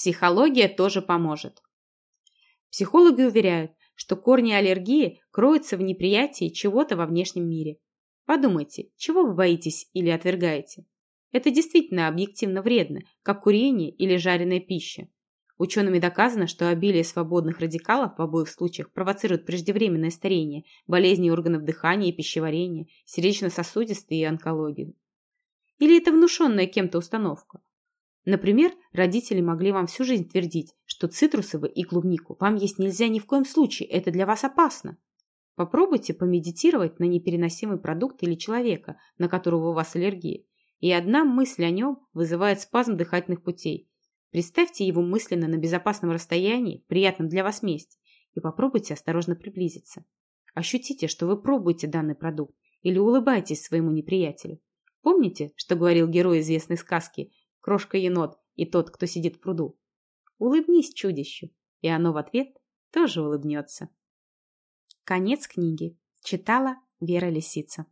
Психология тоже поможет. Психологи уверяют, что корни аллергии кроются в неприятии чего-то во внешнем мире. Подумайте, чего вы боитесь или отвергаете? Это действительно объективно вредно, как курение или жареная пища. Учеными доказано, что обилие свободных радикалов в обоих случаях провоцирует преждевременное старение, болезни органов дыхания и пищеварения, сердечно-сосудистые и онкологию. Или это внушенная кем-то установка? Например, родители могли вам всю жизнь твердить, что цитрусовые и клубнику вам есть нельзя ни в коем случае, это для вас опасно. Попробуйте помедитировать на непереносимый продукт или человека, на которого у вас аллергия, и одна мысль о нем вызывает спазм дыхательных путей, Представьте его мысленно на безопасном расстоянии, приятном для вас месте, и попробуйте осторожно приблизиться. Ощутите, что вы пробуете данный продукт или улыбаетесь своему неприятелю. Помните, что говорил герой известной сказки «Крошка-енот и тот, кто сидит в пруду»? Улыбнись чудищу, и оно в ответ тоже улыбнется. Конец книги. Читала Вера Лисица.